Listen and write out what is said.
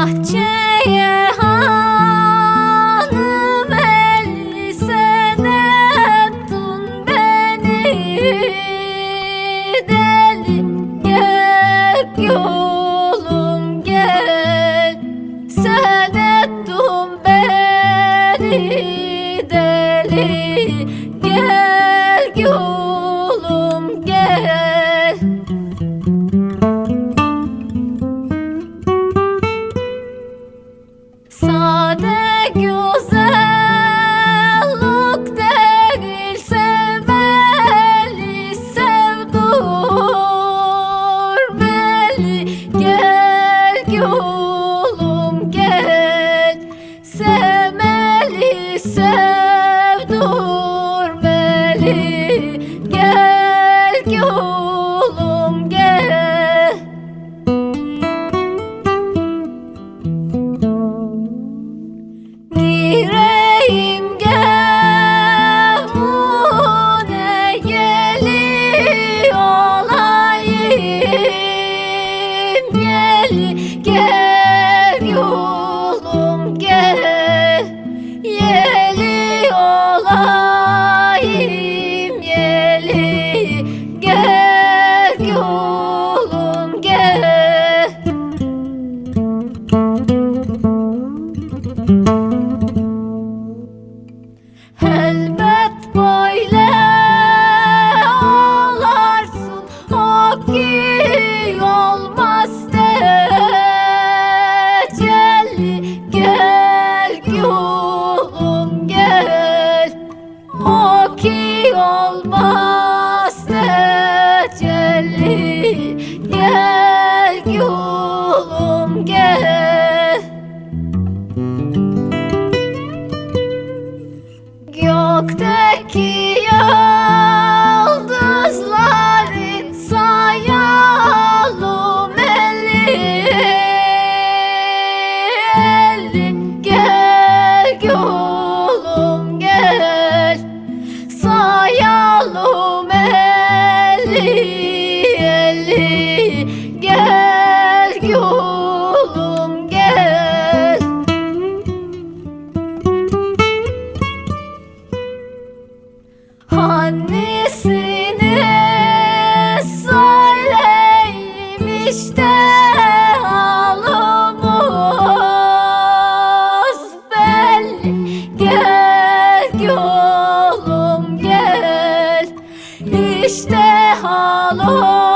bahçe it. Elbet böyle ağlarsın O olmaz tecelli Gel ki oğlum gel O ki olmaz rok İşte hal o.